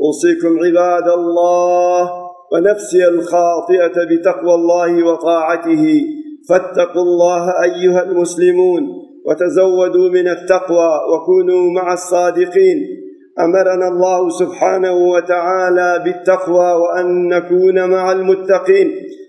أوصيكم عباد الله ونفسي الخاطئة بتقوى الله وطاعته فاتقوا الله أيها المسلمون وتزودوا من التقوى وكونوا مع الصادقين أمرنا الله سبحانه وتعالى بالتقوى وأن نكون مع المتقين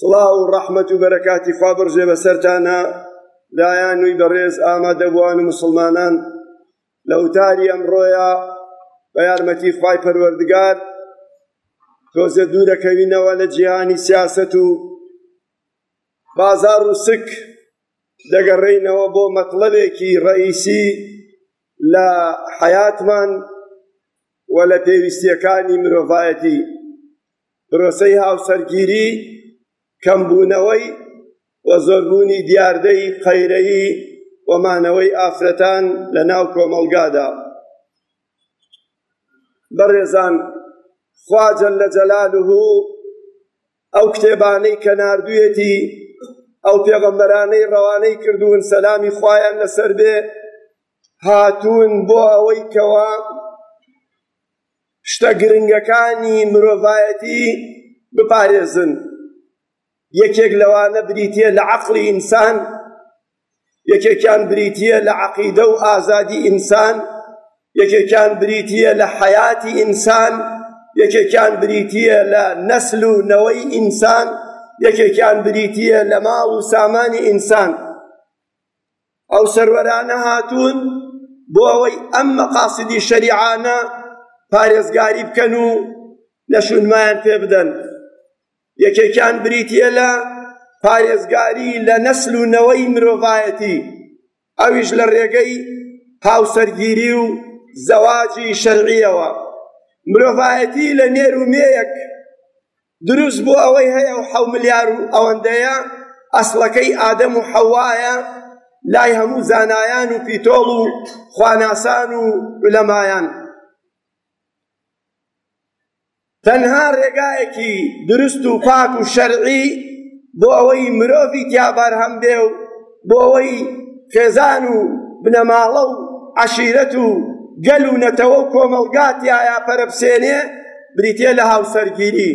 سڵاو و ڕەحمەت و بەرەکاتی خوا بڕژێ بەسەرتانا لایانووی بەڕێز ئامادەبووان و مسلمانان لە وتاری ئەمڕۆیە بە یارمەتی خوای پەروەردگار تۆزە دوو دەکەوینەوە لە جیهانی سیاست و بازار و سک دەگەڕێینەوە بۆ مەطلبێکی ڕئیسی لە حیاتمان و لە پێویستیەکانی مرۆڤایەتی پرۆسەی هاوسەرگیری کەمبوونەوەی و زۆربوونی دیاردەی قەیرەیی و مانەوەی ئافرەتان لە ناو کۆمەڵگادا. بەڕێزان خوا جەلە جەلالوه ئەو کتێبانەی کە ناردوویەتی ئەو پێغەمبەرانەی ڕەوانەی کردوون سەلامی خوایان لەسەر بێ هاتوون بۆ ئەوەی کەوا شتە گرنگەکانی مرۆڤایەتی بپارێزن، یەکێک لەوانە بریتییە لە عەقڵی ئینسان، یەکێکیان بریتییە لە عەقیدە و ئازادی ئینسان، یەکێکیان بریتییە لە حەیاتی ئینسان، یەکێکیان بریتییە لە نەسل و نەوەی ئینسان، یەکێکیان بریتییە لە ماڵ و سامانی ئینسان. ئەو سەروەرانە هاتوون بۆ ئەوەی ئەم مەقاسیدی شەریعانە پارێزگاری بکەن و نەشونمایان پێ بدەن یەکێکیان بریتیە لە پارێزگاری لە نەسل و نەوەی مرۆڤایەتی ئەویش لە ڕێگەی هاوسەرگیری و زەواجی شەرعیەوە مرۆڤایەتی لە نێر و مێیەک دروست بوو ئەوەی هەیە و حەو ملیار و ئەوەندەیە ئەسڵەکەی ئادەم و حەوایە لای هەموو زانایان و پیتۆڵ و خواناسان و علەمایان تەنها ڕێگایەکی دروست و پاک و شەرعی بۆ ئەوەی مرۆڤی تیا بەرهەم بێ و بۆ ئەوەی خێزان و بنەماڵە و عەشیرەت و گەل و نەتەوە و کۆمەڵگا تیایا پەرەبسێنێ بریتیە لە هاوسەرگیری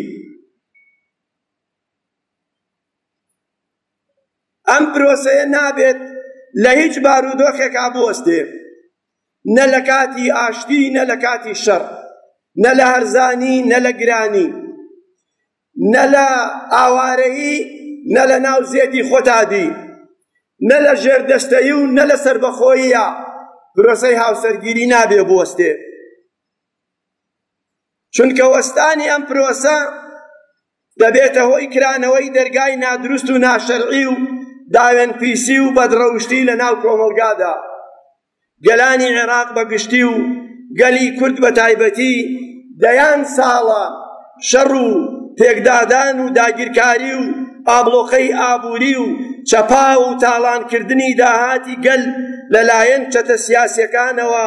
ئەم پرۆسەیە نابێت لە هیچ بارودۆخێکا بوەستێ نە لە کاتی ئاشتی نە لە کاتی شەڕ نە لە هەرزانی نە لە گرانی نە لە ئاوارەیی نە لە ناو زێدی خۆدادی نە لە ژێردەستەیی و نە لە سەربەخۆییە پرۆسەی هاوسەرگیری نابێ بوەستێ چونکە وەستانی ئەم پرۆسە دەبێتە هۆی کرانەوەی دەرگای نادروست و ناشەرعی و داوێن پیسی و بەدڕەوشتی لە ناو کۆمەڵگادا گەلانی عێراق بە گشتی و گەلی کورد بە تایبەتی دەیان ساڵە شەڕ و پێکدادان و داگیرکاری و ئابڵۆقەی ئابووری و چەپاو و تاڵانکردنی داهاتی گەل لەلایەن چەتە سیاسییەکانەوە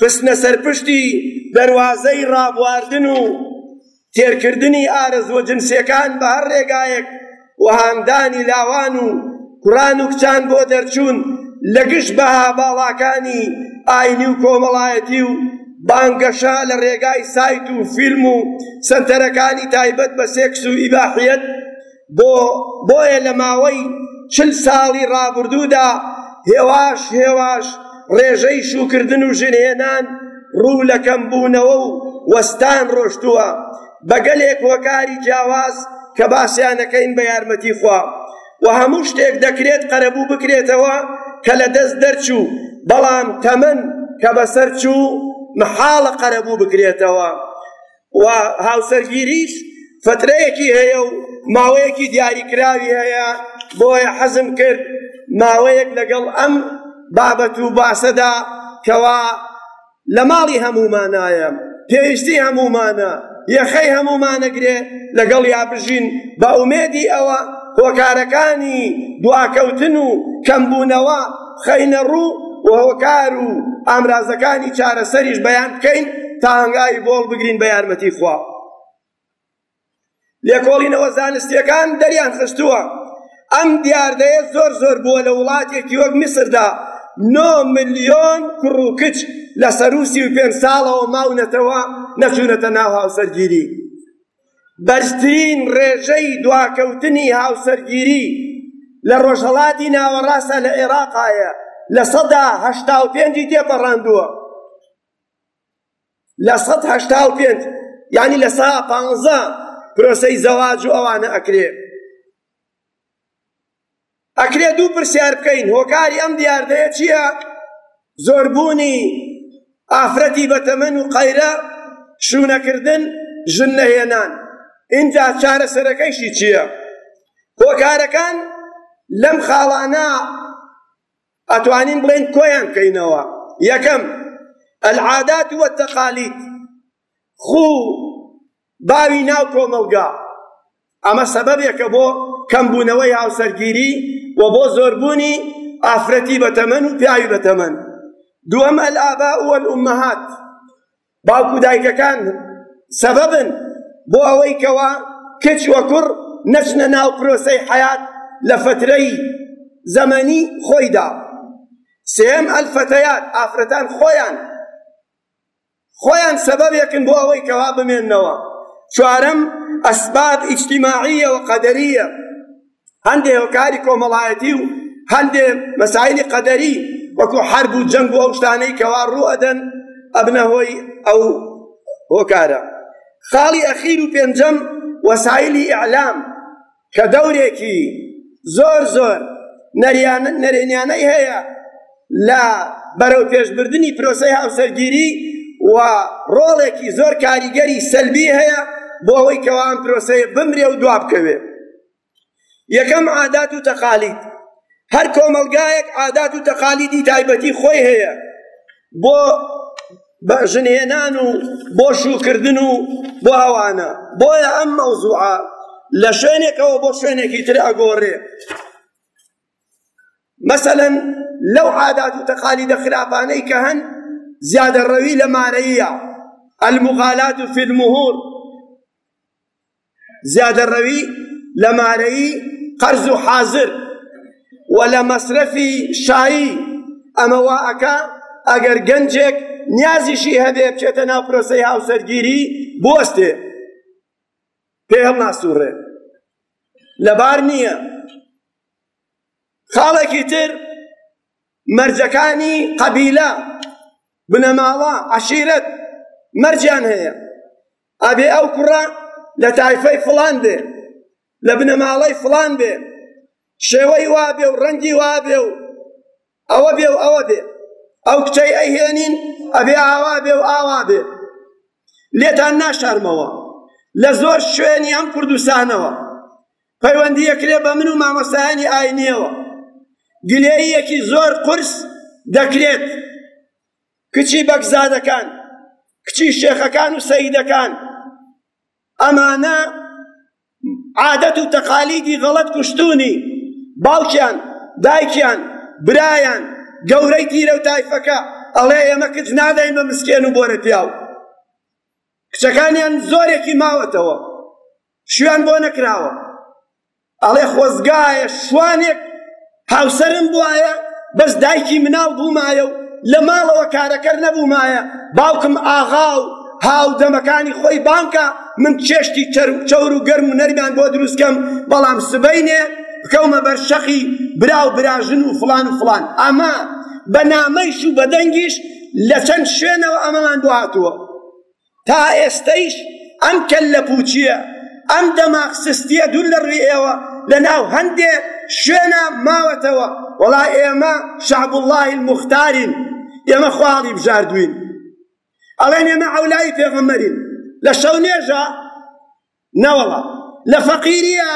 خستنە سەرپشتی دەروازەی ڕابواردن و تێرکردنی ئارەزووە جنسیەکان بە هەر ڕێگایەک و هاندانی لاوان و کوڕان و کچان بۆ دەرچوون لە گشت بەها باڵاکانی ئاینی و کۆمەڵایەتی و بانگەشە لە ڕێگای سایت و فیلم و سەنتەرەکانی تایبەت بە سێکس و ئیباحیەت بۆ بۆیە لە ماوەی چل ساڵی ڕابوردوودا هێواش هێواش ڕێژەی شووکردن و ژنهێنان ڕوو لە کەمبوونەوە و وەستان ڕۆشتووە بە گەلێک هۆکاری جیاواز کە باسیانەکەین بە یارمەتی خوا و هەموو شتێک دەکرێت قەرەبوو بکرێتەوە کە لە دەست دەرچوو بەڵام تەمەن کە بەسەر چوو محاڵە قەرەبوو بکرێتەوە و هاوسەرگیریش فترەیەکی هەیە و ماوەیەکی دیاریکراوی هەیە بۆیە حەزم کرد ماوەیەک لەگەڵ ئەم بابەت و باسەدا کەوا لە ماڵی هەمومانایە پێویستی هەمومانە یەخەی هەمومانەگرێ لەگەڵ یا بژین بە ئومێدی ئەوە هۆکارەکانی دواکەوتن و کەمبوونەوە بخەینە ڕوو و هۆکار و ئامرازەکانی چارەسەریش بەیان بکەین تا هەنگاوی بۆڵ بگرین بە یارمەتی خوا لێکۆڵینەوە زانستیەکان دەریان خستووە ئەم دیاردەیە زۆر زۆر بووە لە وڵاتێکی وەک میسردا نۆ ملیۆن کوڕ و کچ لە سەروسی و پێنج ساڵەوە ماونەتەوە نەچوونەتە ناو هاوسەرگیری بەرزترین ڕێژەی دواکەوتنی هاوسەرگیری لە ڕۆژهەڵاتی ناوەڕاستە لە عێراقا هەیە، لە سەدا هەشتا و پێنجی تێپەڕاندووە، لە سەد هەشتا و پێنج یانی لە سا پانزە پرۆسەی زەواج و ئەوانە ئەکرێ. ئەکرێ دوو پرسیار بکەین هۆکاری ئەم دیاردەیە چییە زۆربوونی ئافرەتی بەتەمەن و قەیرە شوونەکردن ژن نەهێنان ئینجا چارەسەرەکەیشی چییە هۆکارەکان لەم خاڵانە ئەتوانین بڵێن کۆیان بکەینەوە یەکەم العادات والتقالید خوو باوی ناو کۆمەڵگا ئەمە سەبەبێکە بۆ کەمبوونەوەی هاوسەرگیری و بۆ زۆربوونی ئافرەتی بەتەمەن و پیاوی بەتەمەن دووەم ئەلابا و ئەلئومەهات باوکو دایکەکان سەبەبن بۆ ئەوەی کەوا کچ و کوڕ نەچنە ناو پرۆسەی حەیات لە فترەی زەمەنی خۆیدا سێم ئەلفەتەیات ئافرەتان خۆیان خۆیان سەبەبێکن بۆ ئەوەی کەوا بمێننەوە. چوارەم، اسباب اجتماعیە و قەدەریە، هەندێ هۆکاری کۆمەڵایەتی و هەندێ مەسایلی قەدەری وەکو حەرب و جەنگ و ئەو شتانەی کەوا ڕوو ئەدەن ئەبنە هۆی ئەو هۆکارە. خاڵی ئەخیر و پێنجەم، وسایلی اعلام، کە دەورێکی زۆر زۆر نەرێنیانەی هەیە لە بەرەوپێشبردنی پرۆسەی هاوسەرگیری و ڕۆڵێکی زۆر کاریگەری سەلبی هەیە بۆ ئەوەی کەوا ئەم پرۆسەیە بمرێ و دوا بکەوێ یەکەم عادات و تەقالید هەر کۆمەڵگایەک عادات و تەقالیدی تایبەتی خۆی هەیە بۆ بە ژنهێنان و بۆ شوکردن و بۆ ئەوانە بۆیە ئەم مەوزوعە لە شوێنێکەوە بۆ شوێنێکی تر ئەگۆڕێ مەسەلەن لەو عادات و تەقالیدە خراپانەی کە هەن زیادەڕەوی لە مارەییە المغالات فی المهور زیادەڕەوی لە مارەیی قەرز و حازر و لە مەسرەفی شایی، ئەمە وا ئەکا ئەگەر گەنجێک نیازیشی هەبێ بچێتە ناو پرۆسەی هاوسەرگیری بوەستێ پێ هەڵناسووڕێ لەبار نییە خاڵێکی تر مەرجەکانی قەبیلە بنەماڵە عەشیرەت مەرجیان هەیە ئەبێ ئەو کوڕە لە تایفەی فڵان بێ لە بنەماڵەی فڵان بێ شێوەی وا بێ و ڕەنگی وا بێ و ئەوە بێ و ئەوە بێ ئەو کچەی ئەیهێنین ئەبێ ئاوا بێ و ئاوا بێ لێتان ناشارمەوە لە زۆر شوێنی ئەم کوردستانەوە پەیوەندی یەکرێ بە من و مامۆستایانی ئاینیەوە گلەییەکی زۆر قورس دەکرێت کچی بەگزادەکان کچی شێخەکان و سەیدەکان ئەمانە عادەت و تەقالیدی غەڵەت کوشتونی باوکیان دایکیان برایان گەورەی تیرە و تایفەکە ئەڵێ ئێمە کچ نادەین بە مسکێن و بۆرە پیاو کچەکانیان زۆرێکی ماوەتەوە شویان بۆ نەکراوە ئەڵێ خۆزگایە شوانێک هاوسەرم بوایە بەس دایکی مناڵ بوومایە و لە ماڵەوە کارەکەر نەبوومایە باوکم ئاغا و هاودەمەکانی خۆی بانکە من چێشتی چەور و گەرم و نەرمیان بۆ دروستکەم بەڵام سبەینێ بکەومە بەر شەقی برا و براژن و فلان و فلان ئەمە بە نامەیش و بە دەنگیش لە چەند شوێنەوە ئەمەمان بۆ هاتووە تا ئێستەیش ئەم کەللە پووچییە، ئەم دەماغ سستییە دوور لە ڕووی ئێوە لە ناو هەندێ شوێنا ماوەتەوە، وەڵا ئێمە شەعبوڵڵای الموختارین، ئێمە خوا هەڵیبژاردووین، ئەڵێن ئێمە عەولای پێغەمبەرین، لە شەونێژا، نەوەڵا لە فەقیریە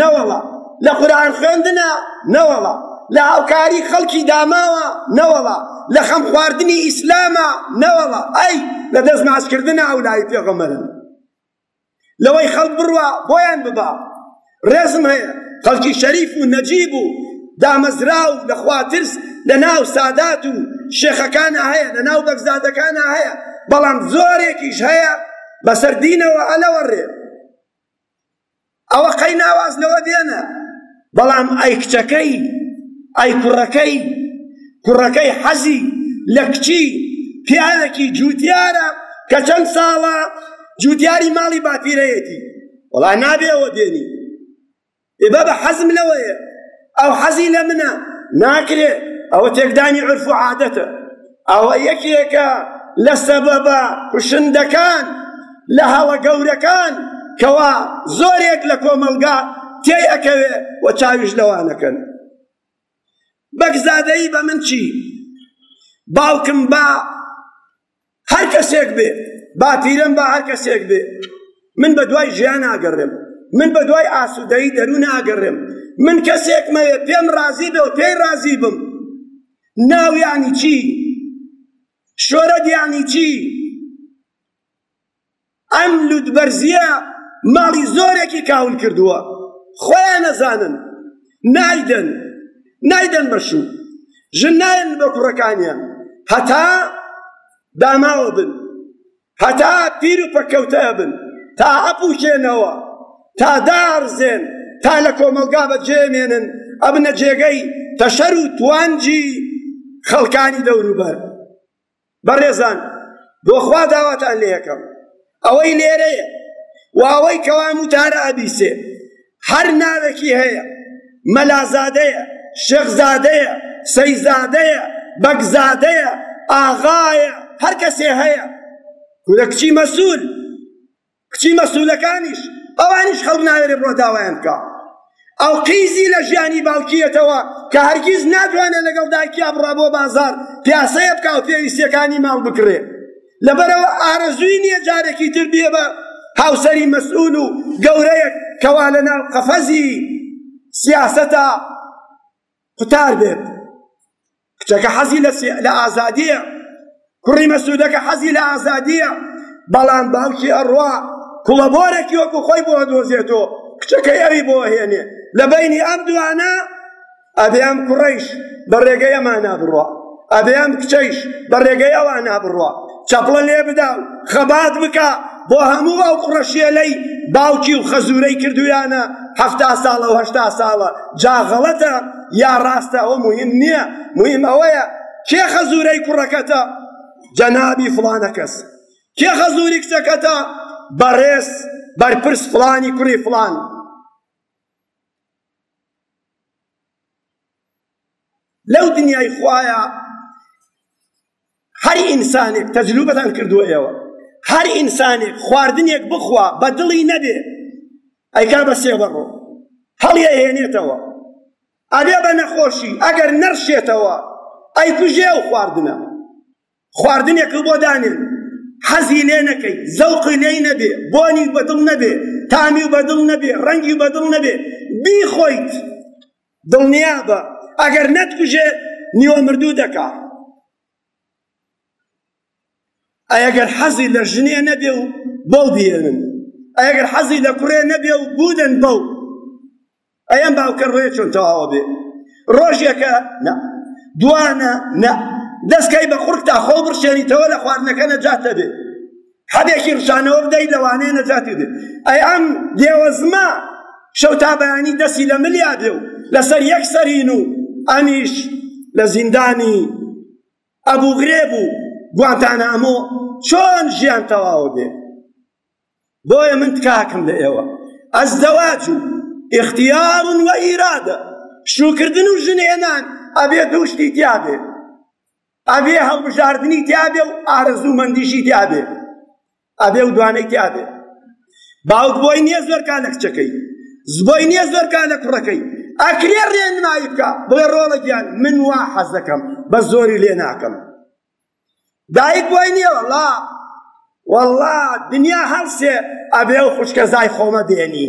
نەوەڵا لە قورئان خوێندنە نەوەڵا لە هاوکاری خەڵکی داماوە نەوەڵا لە خەم خواردنی ئیسلامە نەوەڵا ئەی لە دەست ماچکردنە ئەو لای پێغەمەرن لەوەی خەڵک بڕوا بۆیان ببا ڕێزم هەیە خەڵکی شەریف و نەجیب و دامەزراو لە خوا ترس لە ناو سادات و شێخەکانە هەیە لە ناو بەگزادەکانە هەیە بەڵام زۆرێکیش هەیە بەسەر دینەوە ئەلەوە ڕێ ئەوە قەی ناواز لەوە دێنە بەڵام ئەی کچەکەی ئەی کوڕەکەی کوڕەکەی حەزی لە کچی پیاوێکی جووتیارە کە چەند ساڵە جووتیاری ماڵی باپیرەیەتی وەڵا نابێ ئەوە بێنی ئێ بابە حەزم لەوەیە ئەو حەزی لە منە ناکرێ ئەوە تێکدانی عرف و عادەتە ئەوە یەکێکە لە سەبەبە کوشندەکان لە هەڵە گەورەکان کەوا زۆرێک لە کۆمەلگا تێی ئەکەوێ و چاویش لەوانەکەن بەگزادەی بە من چی باوکم با هەر کەسێک بێ باپیرم با هەر کەسێک بێ من بە دوای ژیان ئاگەڕێم من بە دوای ئاسوودەی دەروون ئاگەڕێم من کەسێکمەوێ پێم ڕازی بێ و پێی ڕازی بم ناویانی چی شۆرەدیانی چی ئەم لوتبەرزیە ماڵی زۆرێکی کاول کردووە خۆیان نەزانن نایدەن نایدەن بەشوو ژن نایەن بە کوڕەکانیان هەتا داماوە بن هەتا پیر و پەکەوتە بن تا ئەپوشێنەوە تا دارزێن تا لە کۆمەلگا بە جێمێنن ئەبنە جێگەی تەشەر و توانجی خەڵکانی دەوروبەر بەڕێزان بۆ خوا داواتان لێ ئەکەم ئەوەی لێرەیە و ئەوەی کەوا ئەم وتارە ئەبیسێ هەر ناوێکی هەیە مەلازادەیە شێخزادەیە سەیزادەیە بەگزادەیە ئاغایە هەر کەسێ هەیە کورە کچی مەسول کچی مەسولەکانیش ئەوانیش خەڵک ناوێرێ بڕۆ داوایان بکا ئەو قیزی لە ژیانی باوکیەتەوە کە هەرگیز ناتوانێت لەگەڵ دایکیا بڕا بۆ بازار پیاسەیە بکا و پێویستیەکانی ماڵ بکرێ لەبەرەوە ئارەزووی نییە جارێکی تر بێ بە هاوسەری مەسئول و گەورەیەک کەوا لە ناو قەفەزی سیاسەتا قوتار بێت کچەکە حەزی لە ئازادیە کوڕی مەسودەکە حەزی لە ئازادیە بەڵام باوکی ئەڕوا کوڵەبۆرەکی وەکو خۆی بۆ دۆزێتۆ کچەکەی ئەوی بۆ هێنێ لە بینی ئەم دوانە ئەبێ ئەم کوڕیش بە ڕێگەی ئەمانە بڕە ئەبێ ئەم کچەیش بە ڕێگەی ئەوانە بڕە چەپڵە لێ بدا و خەبات بکە بۆ هەموو ئەو قڕەشێلەی باوکی و خەزورەی کردویانە هەفتا ساڵە و هەشتا ساڵە جا غەڵەتە یا ڕاستە ئەوە مهم نییە مهم ئەوەیە کێ خەزورەی کوڕەکەتە جەنابی فڵانە کەس کێ خەزوری کچەکەتە بەڕێز بەرپرس فڵانی کوڕی فڵان لەو دنیای خوایە هەر ئینسانێک تەجروبەتان کردووە ئێوە هەر ئینسانێک خواردنێک بخوا بە دڵی نەبێ ئەیکا بە سێبەڕۆ هەڵی ئەهێنێتەوە ئەبێ بە نەخۆشی ئەگەر نەرشێتەوە ئەیکوژێ و خواردنە خواردنێک بۆ دانێن حەزی لێ نەکەی زەوقی لێی نەبێ بۆنی بەدڵ نەبێ تامی و بەدڵ نەبێ ڕەنگی بەدڵ نەبێ بیخۆیت دڵنیابە ئەگەر نەتکوژێ نیوە مردوو دەکا ئەگەر حەزی لە ژنێ نەبێ و بەو بێنن ئەگەر حەزی لە کوڕێ نەبێ و بودن بەو ئەم باوکە ڕێ چۆن تەواوە بێ ڕۆژێکە نە دوانە نە دەستکەی بە قڕکتا خۆ بڕشێنیتەوە لە خواردنەکە نەجاتە بێ حەبێکی ڕشانەوە بدەیت لەوانەیە نەجاتی بێت ئەی ئەم دێوەزمە شەو تا بەیانی دەستی لە ملیا بێ و لەسەر یەک سەرین و ئەمیش لە زیندانی ئەبوو غرێب و گوانتانامۆ چۆن ژیان تەواوە بێ بۆیە من تکاکم لە ئێوە ئەز دەواج و اختیار و ئیرادە شوکردن و ژنێنان ئەبێ دوو شتی تیابێ ئەبێ هەڵبژاردنی تیابێ و ئارەزوومەندیشی تیابێ ئەبێ و دوانەی تیابێ باوک بۆی نییە زۆرکان لە کچەکەی زبۆی نییە زۆرکان لە کوڕەکەی ئەکرێ ڕێنمایی بکە بڵێ ڕۆڵە گیان من وا حەز دەکەم بە زۆری لێ ناکەم دایک بۆی نییە وەڵا وەڵا دنیا هەڵسێ ئەبێ و خوشکەزای خۆمە بێنی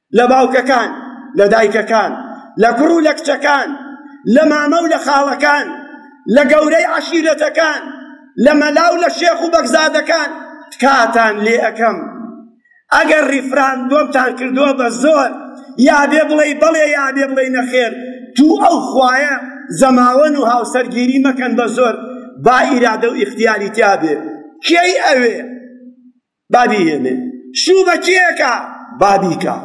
لە باوکەکان، لە دایکەکان، لە کوڕ و لە کچەکان، لە مامە و لە خاڵەکان، لە گەورەی عەشیرەتەکان، لە مەلا و لە شێخ و بەگزادەکان، تکاتان لێ ئەکەم ئەگەر ڕیفراندۆمتان کردووە بە زۆر یا بێ بڵێی بەڵێ یا بێ بڵێی نەخێر توو ئەو خوایە زەماوەن و هاوسەرگیری مەکەن بە زۆر با ئیرادە و ئیختیاری تیابێ کێی ئەوێ با بیهێنێ. شوو بە کێکە با بیکا.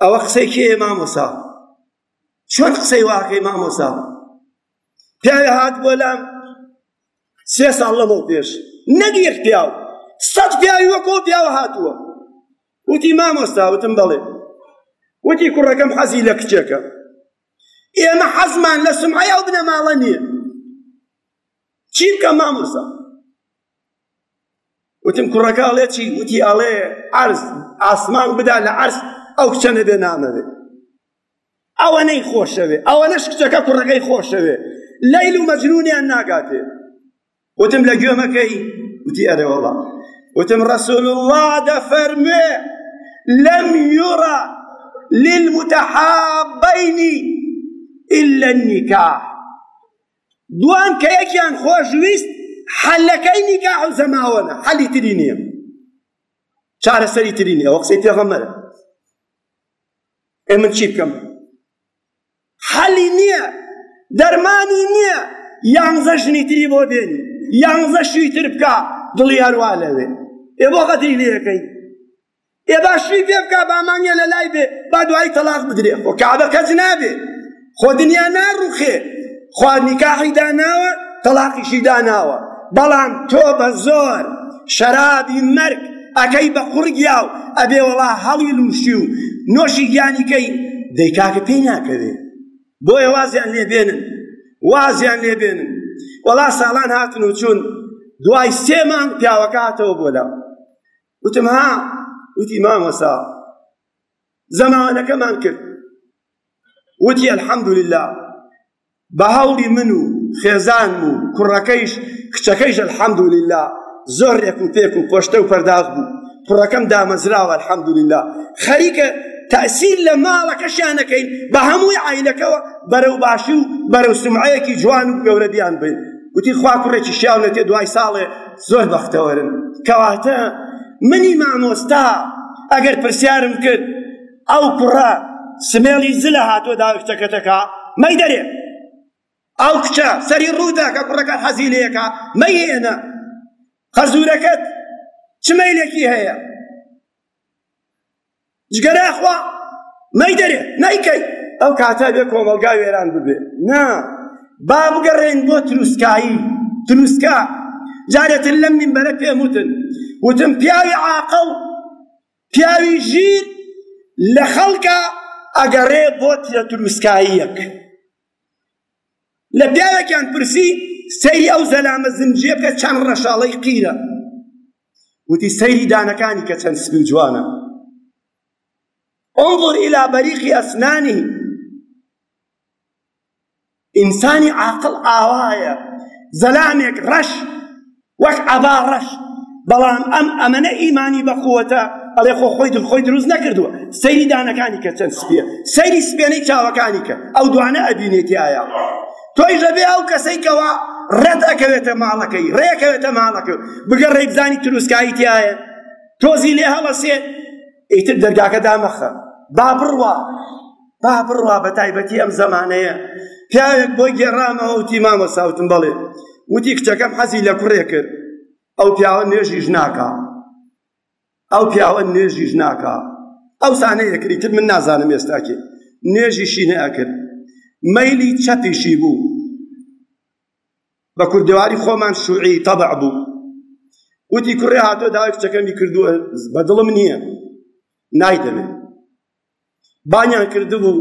ئەوە قسەی کێیە مامۆسا؟ چۆن قسەی واکەی مامۆسا؟ پیاوێ هات بۆ لام سێ ساڵ لەمەو پێش نەک یەک پیاو سەد پیاوی وەکۆ پیاوە هاتووە وتی مامۆستا وتم بەڵێ وتی کوڕەکەم حەزی لە کچێکە ئێمە حەزمان لە سمعی ئەو بنەماڵە نییە چی بکەم مامۆستا وتم کوڕەکە ئەڵێ چی وتی ئەڵێ عرض ئاسمان بدا لە عرض ئەو کچە نەبێ نامەوێ ئەوە نەی خۆشەوێ ئەوە نەش کچەکە کوڕەکەی خۆشەوێ لەیل و مەجنونیان ناگاتێ وتم لە گوێمەکەی وتی ئەرێ وەڵا وتم ڕسول الله دەفەرموێ لم يرى للمتحابين إلا النكاح دووەم کە یەکیان خۆشویست حەلەکەی نیکاح و زەماوەنە حەلی تری نییە چارەسەری تری نییە وە قسەی پێغەمبەر ئێ من چی بکەم حەلی نییە دەرمانی نییە یانزە ژنی تری بۆ بێنی یانزە شوی تر بکە دڵی هەروا لەوێ ئێ بۆ غەدری لێەکەی ئێ با شوی پێ بکا با مانگێ لە لای بێ با دوایی تەڵاق بدرێ خۆ کەعبە کەج نابێ خۆ دنیا ناڕوخێ خوا نیکاحی داناوە تەڵاقیشی داناوە بەڵام تۆ بە زۆر شەرابی مەرگ ئەکەی بە قوڕگیا و ئەبێ وەڵا هەڵی لوشی و نۆشی گیانی کەی دەی کاکە پێی ناکەوێ بۆیە وازیان لێبێنن وازیان لێبێنن وەڵا ساڵان هاتن و چوون دوای سێ مانگ پیاوەکە هاتەوە بۆ لام وتم ها وتی مامۆسا زەماوەنەکەمان کرد وتی الحمدلله بە هەوڵی من و خێزانم و کوڕەکەیش کچەکەیش الحمدلله زۆر رێک و پێک و پۆشتە و پەرداغ بوو کوڕەکەم دامەزراوە الحمدلله خەریکە تەسیر لە ماڵەکەشیان نەکەین بە هەمووی عیلەکەەوە بەرەو باشی و بەرەو سمعەیەکی جوان و گەورە بیان بین وتی خوا کوڕێکی شیاونەتێ دوای ساڵێ زۆر بەختەوەرم کەواتە منی مامۆستا ئەگەر پرسیارم کرد ئەو کوڕە سمێڵی زلە هاتۆ داوی تەکەتەکە مەی دەرێ ئەو کچە سەری ڕوودا کە کوڕەکان حەزی لەیەکە مەیێنە خەزورەکەت چ مەیلێکی هەیە جگەرە خوا مەیدەرێ نەیکەی ئەو کاتە بێ کۆمەڵگا وێران ببێ نا با بگەڕێن بۆ تروسکایی تروسکا جارێتر لەم منبەرە پێم وتن وتم پیاوی عاقڵ پیاوی ژیر لە خەڵکە ئەگەڕێ بۆ ترە تروسکاییەک لە پیاوێکیان پرسی سەیری ئەو زەلامە زنجیەکە چەند ڕەشاڵەی قیرە وتی سەیری دانەکانی کە چەند سپی و جوانە انظر الى بریق اسنانه ئینسانی عاقڵ ئاوایە زەلامێک ڕەش وەک عەبا ڕەش بەڵام ئەم ئەمەنە ئیمانی بەقوەتە ئەڵێ خۆ خۆی دڵ خۆی دروست نەکردووە سەیری دانەکانی کە چەند سپیە سەیری سپێنەی چاوەکانی کە ئەو دوانە ئەبینێتی ئایا تۆیش دەبێ ئەو کەسەی کەوا ڕێت ئەکەوێتە ماڵەکەی ڕێکەوێتە ماڵەکە بگەڕێ بزانی تروسکایی تایە تۆزی لێ هەڵەسێ ئیتر دەرگاکە دامەخە با بڕوا با بڕوا بە تایبەتی ئەم زەمانەیە پیاوێک بۆی گێڕامەوە وتی مامە ساوتم بەڵێ وتی کچەکەم حەزی لە کوڕێ کرد ئەو پیاوە نوێژیش ناکە ئەو پیاوە نوێژیش ناکا ئەوسا نەیەکری تر من نازانم ئێستا کێ نوێژیشی نەئەکرد مەیلی چەپیشی بوو بە کوردەواری خۆمان شوعی تەبع بوو وتی کوڕێ هاتۆ داوای کچەکەمی کردووە بە دڵم نییە نایدەمێ بانگیان کردبوو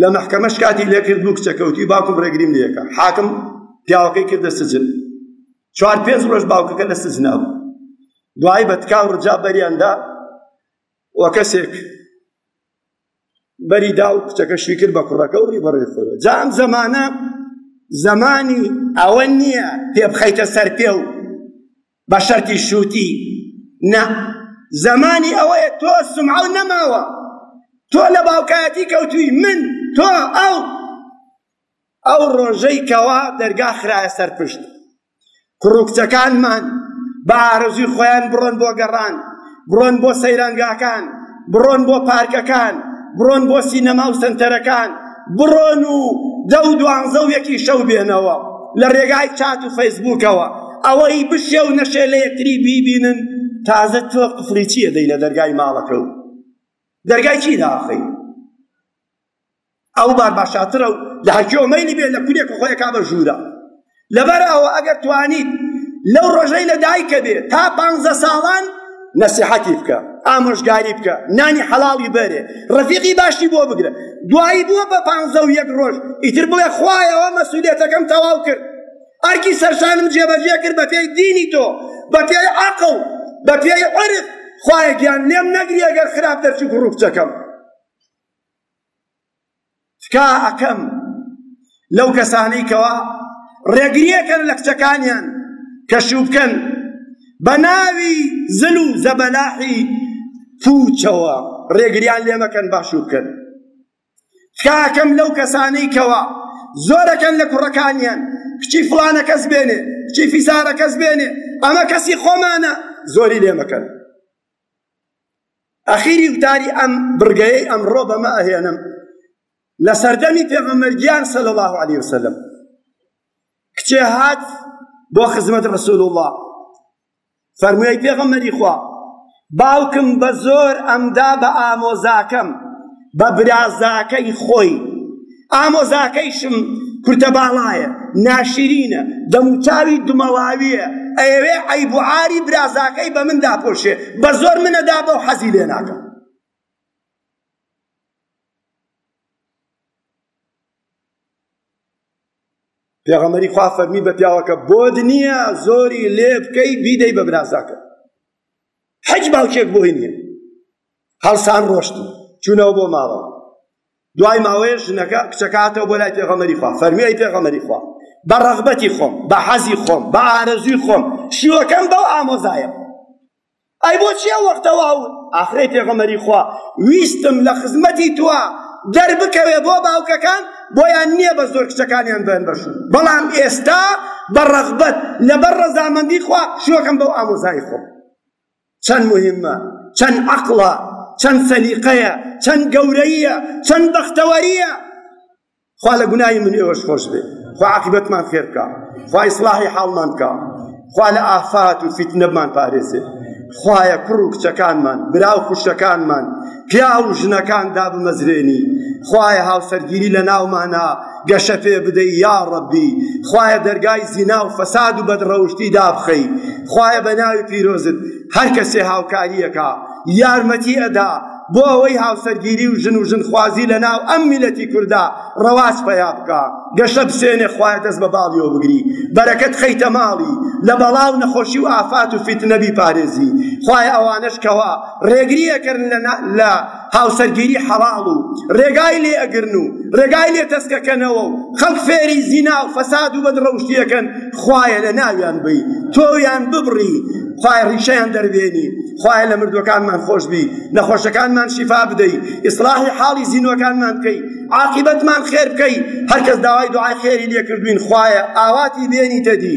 لە مەحکەمەش کاتی لێکرد بوو کچە کەوتی باوکم ڕێگریم لەکە حاکم پیاوەکەی کردە سجن چوار پێنج ڕۆژ باوکەکە لە سجنا بوو دوایی بە تکاو ڕجا بەریاندا و کەسێک بەری دا و کچەکە شوی کرد بە کوڕەکە و ڕی بەڕێ خۆرە جا ئەم زەمانە زەمانی ئەوە نییە پێ بخەیتە سەر پێ و بە شەرتی شووتی نا زمانی ئەوەیە تۆ سمعە و نەماوە تۆ لە باوکایەتی کەوتوی من تۆ ئەو ئەو ڕۆژەی کەوا دەرگا خراە سەر پشت کوڕوکچەکانمان بە ئارەزوی خۆیان بڕۆن بۆ گەڕان بڕۆن بۆ سەیرانگاکان، بڕۆن بۆ پارکەکان، بڕۆن بۆ سینەما و سەنتەرەکان، بڕۆن و دە و دوانزە و یەکی شەو بێنەوە لە ڕێگای چات و فەیسبووکەوە ئەوەی بشێ و نەشێ لە یەکتری بیبینن، تازە تۆ قفڵی چی ئەدەی لە دەرگای ماڵەکە و دەرگای چی داخەی؟ ئەو مار باشاترە و لە هەرکێ و مەیلی بێ لە کونێک و خۆی ئەکا بە ژوورە لەبەر ئەوە ئەگەر توانیت لەو ڕۆژەی لە دایکە بێ تا پانزە ساڵان نەسیحەتی بکە ئامۆژگاری بکە نانی حەڵاڵی بەرێ ڕەفیقی باشی بۆ بگرە دوایی بووە بە پانزە و یەک ڕۆژ ئیتر بڵێ خوایەوە مەسوولێتەکەم تەواو کرد ئەرکی سەرشانم جێبەجێ کرد بە پێی دینی تۆ بە پێی عقڵ بە پێی عرف خوایە گیان لێم نەگری ئەگەر خراپ دەرچی گوڕوکچەکەم تکا ئەکەم لەو کەسانەی کەوا ڕێگریەکەن لە کچەکانیان کە شوو بکەن بە ناوی زل و زەبەلاحی پوچەوە ڕێگریان لێ مەکەن با شوو بکەن تکاکەم لەو کەسانەی کەوا زۆرەکەن لە کوڕەکانیان کچی فلانە کەس بێنێ کچی فیسارە کەس بێنێ ئەمە کەسی خۆمانە زۆری لێ مەکەن ئەخیری وتاری ئەم بڕگەیەی ئەمڕۆ بەمە ئەهێنم لە سەردەمی پێغەمبەر گیان صلی الله علیه وسلم کچێ هات بۆ خزمەت رسول الله فەرمووی پێغەمبەری خوا باوکم بە زۆر ئەمدا بە ئامۆزاکەم بە برازاکەی خۆی ئامۆزاکەیشم کورتە باڵایە، ناشرینە، دەموچاوی دمەڵاوییە، ئەیەوێ عەیب و عاری برازاکەی بە من داپۆشێ، بە زۆر منەدا بەو حەزی لێ ناکەم. پێغەمبەری خوا فەرمی بە پیاوەکە بۆت نییە زۆری لێ بکەی بیدەی بە برازاکە حەج باوکێک بۆی نییە هەڵسان ڕۆشتن چونەوە بۆ ماڵەوە دوای ماوەیە ژنەکە کچەکە هاتەوە بۆ لای پێغەمەری خوا فەرمی ئەی پێغەمەری خوا بە ڕەغبەتی خۆم بە حەزی خۆم بە ئارەزوی خۆم شیوەکەم بەو ئامۆزایە ئەی بۆ چیە وەختەوە ئەو ئاخرەی پێغەمەری خوا ویستم لە خزمەتی توە دەربکەوێ بۆ باوکەکان بۆیان نییە بە زۆر کچەکانیان بەن بەشوو بەڵام ئێستا بە ڕەغبەت لەبەر ڕەزامەندی خوا شوەکەم بەو ئامۆزای خۆم چەند مهمە چەند عەقڵە چەند سەلیقەیە چەند گەورەییە چەند بەختەوەریە خوا لە گوناهی من ئێوەش خۆش بێ خوا عاقبەتمان خێر بکە خوا ئیسلاحی حاڵمان بکە خوا لە ئافات و فیتنەمان پارێزێ خوایە کوڕ و کچەکانمان برا و خوشەکانمان پیاو و ژنەکان دابمەزرێنی خوایە هاوسەرگیری لە ناومانا گەشە پێ بدەی یا ڕەبی خوایە دەرگای زینا و فەساد و بەدڕەوشتی دابخەی خوایە بە ناوی پیرۆزت هەر کەسێ هاوکاریەکە یارمەتی ئەدا بۆ ئەوەی هاوسەرگیری و ژن و ژنخوازی لە ناو ئەم میلەتی کووردا ڕەواز پیا بکە گەشە بسێنێ خوای دەست بە باڵیەوە بگری بەرەکەت خەیتە ماڵی لە بەڵاو نەخۆشی و ئافات و فیتنەبی پارێزی خوای ئەوانش کەوا ڕێگری ئەکەن لە هاوسەرگیری حەڵاڵ و ڕێگای لێ ئەگرن و ڕێگای لێ تەسکەکەنەوە و خەڵک فێری زینا و فەساد و بەدڕەوشتیەکەن خوایە لە ناویان بی تۆیان ببڕی خوای ڕیشەیان دەربێنی خوای لە مردوەکانمان خۆش بی نەخۆشەکانمان شیفا بدەی ئیسلاحی حاڵی زینوەکانمان بکەی عاقبەتمان خێر بکەی هەرکەس داوای دوعای خێری لێکردوین خوایە ئاواتی بێنیتە دی